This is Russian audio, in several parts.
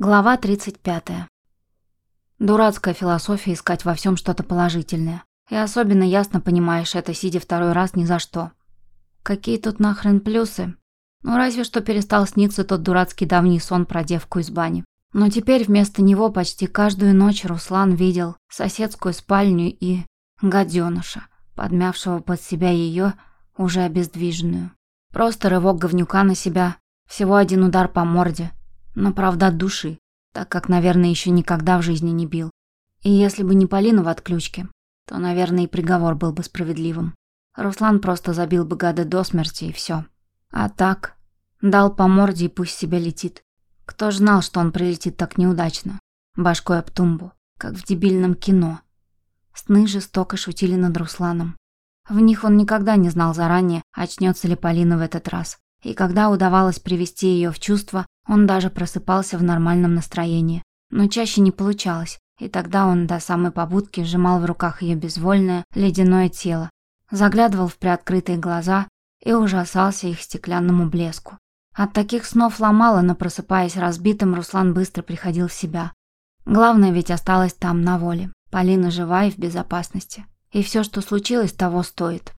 Глава 35. Дурацкая философия искать во всем что-то положительное. И особенно ясно понимаешь это, сидя второй раз ни за что. Какие тут нахрен плюсы? Ну, разве что перестал сниться тот дурацкий давний сон про девку из бани. Но теперь вместо него почти каждую ночь Руслан видел соседскую спальню и гаденыша, подмявшего под себя ее, уже обездвиженную. Просто рывок говнюка на себя, всего один удар по морде – но правда от души, так как, наверное, еще никогда в жизни не бил. И если бы не Полина в отключке, то, наверное, и приговор был бы справедливым. Руслан просто забил бы гада до смерти и все. А так, дал по морде и пусть себе летит. Кто ж знал, что он прилетит так неудачно, башкой об тумбу, как в дебильном кино. Сны жестоко шутили над Русланом. В них он никогда не знал заранее, очнется ли Полина в этот раз. И когда удавалось привести ее в чувство, он даже просыпался в нормальном настроении. Но чаще не получалось, и тогда он до самой побудки сжимал в руках ее безвольное, ледяное тело, заглядывал в приоткрытые глаза и ужасался их стеклянному блеску. От таких снов ломало, но просыпаясь разбитым, Руслан быстро приходил в себя. Главное ведь осталось там, на воле. Полина жива и в безопасности. И все, что случилось, того стоит.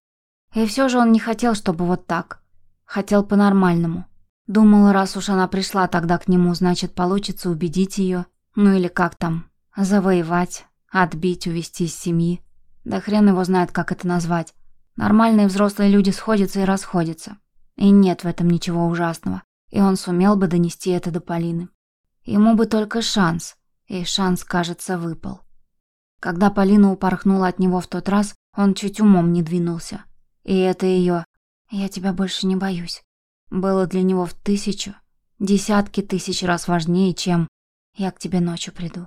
И все же он не хотел, чтобы вот так. Хотел по-нормальному. Думал, раз уж она пришла тогда к нему, значит, получится убедить ее, ну или как там, завоевать, отбить, увести из семьи. Да хрен его знает, как это назвать. Нормальные взрослые люди сходятся и расходятся. И нет в этом ничего ужасного. И он сумел бы донести это до Полины. Ему бы только шанс. И шанс, кажется, выпал. Когда Полина упорхнула от него в тот раз, он чуть умом не двинулся. И это ее «Я тебя больше не боюсь» было для него в тысячу, десятки тысяч раз важнее, чем «я к тебе ночью приду».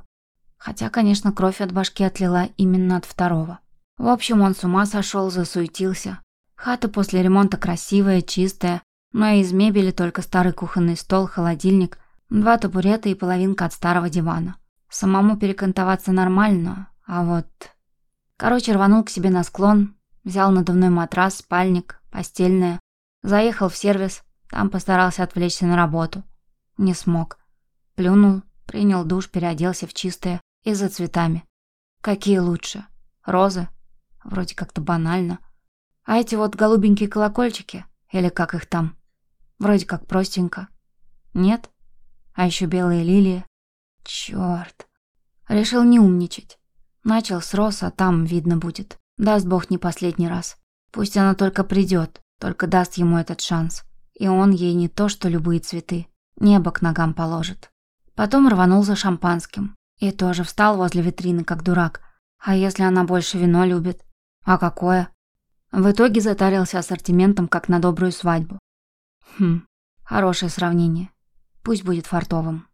Хотя, конечно, кровь от башки отлила именно от второго. В общем, он с ума сошел, засуетился. Хата после ремонта красивая, чистая, но из мебели только старый кухонный стол, холодильник, два табурета и половинка от старого дивана. Самому перекантоваться нормально, а вот... Короче, рванул к себе на склон, взял надувной матрас, спальник, постельное, заехал в сервис, там постарался отвлечься на работу. Не смог. Плюнул, принял душ, переоделся в чистое и за цветами. Какие лучше? Розы? Вроде как-то банально. А эти вот голубенькие колокольчики, или как их там? Вроде как простенько. Нет? А еще белые лилии. Черт. Решил не умничать. Начал с роз, а там видно будет. Даст бог не последний раз. Пусть она только придет, только даст ему этот шанс и он ей не то что любые цветы, небо к ногам положит. Потом рванул за шампанским и тоже встал возле витрины, как дурак. А если она больше вино любит? А какое? В итоге затарился ассортиментом, как на добрую свадьбу. Хм, хорошее сравнение. Пусть будет фартовым.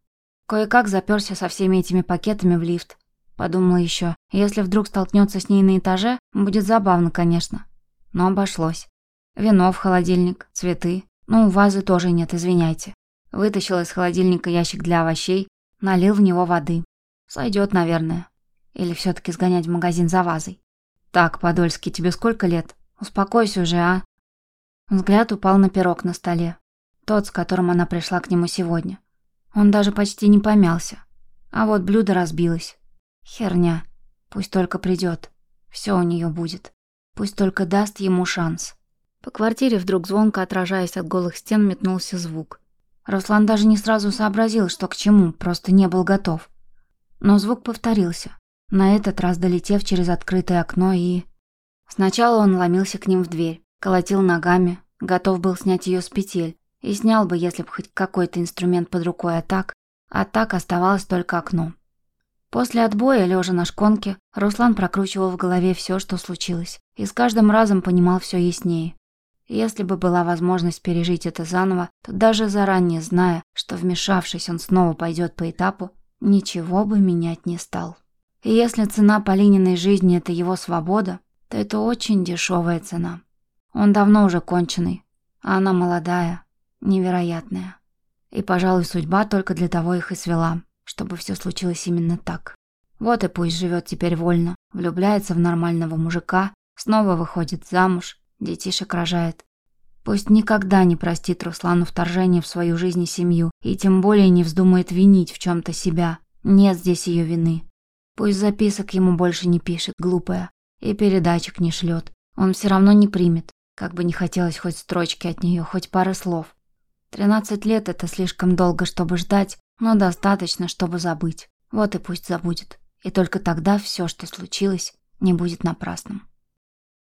Кое-как заперся со всеми этими пакетами в лифт. Подумал еще, если вдруг столкнется с ней на этаже, будет забавно, конечно. Но обошлось. Вино в холодильник, цветы, ну, вазы тоже нет, извиняйте. Вытащил из холодильника ящик для овощей, налил в него воды. Сойдет, наверное. Или все таки сгонять в магазин за вазой. Так, Подольский, тебе сколько лет? Успокойся уже, а? Взгляд упал на пирог на столе. Тот, с которым она пришла к нему сегодня. Он даже почти не помялся. А вот блюдо разбилось. Херня. Пусть только придет. Все у нее будет. Пусть только даст ему шанс. По квартире вдруг звонко отражаясь от голых стен метнулся звук. Руслан даже не сразу сообразил, что к чему, просто не был готов. Но звук повторился, на этот раз долетев через открытое окно и... Сначала он ломился к ним в дверь, колотил ногами, готов был снять ее с петель, и снял бы, если бы хоть какой-то инструмент под рукой, а так... А так оставалось только окно. После отбоя, лежа на шконке, Руслан прокручивал в голове все, что случилось, и с каждым разом понимал все яснее. Если бы была возможность пережить это заново, то даже заранее зная, что вмешавшись он снова пойдет по этапу, ничего бы менять не стал. И если цена Полининой жизни – это его свобода, то это очень дешевая цена. Он давно уже конченый, а она молодая, невероятная. И, пожалуй, судьба только для того их и свела, чтобы все случилось именно так. Вот и пусть живет теперь вольно, влюбляется в нормального мужика, снова выходит замуж, детишек рожает. Пусть никогда не простит Руслану вторжение в свою жизнь и семью, и тем более не вздумает винить в чем-то себя. Нет здесь ее вины. Пусть записок ему больше не пишет, глупая, и передачек не шлет. Он все равно не примет, как бы не хотелось хоть строчки от нее, хоть пары слов. Тринадцать лет — это слишком долго, чтобы ждать, но достаточно, чтобы забыть. Вот и пусть забудет. И только тогда все, что случилось, не будет напрасным.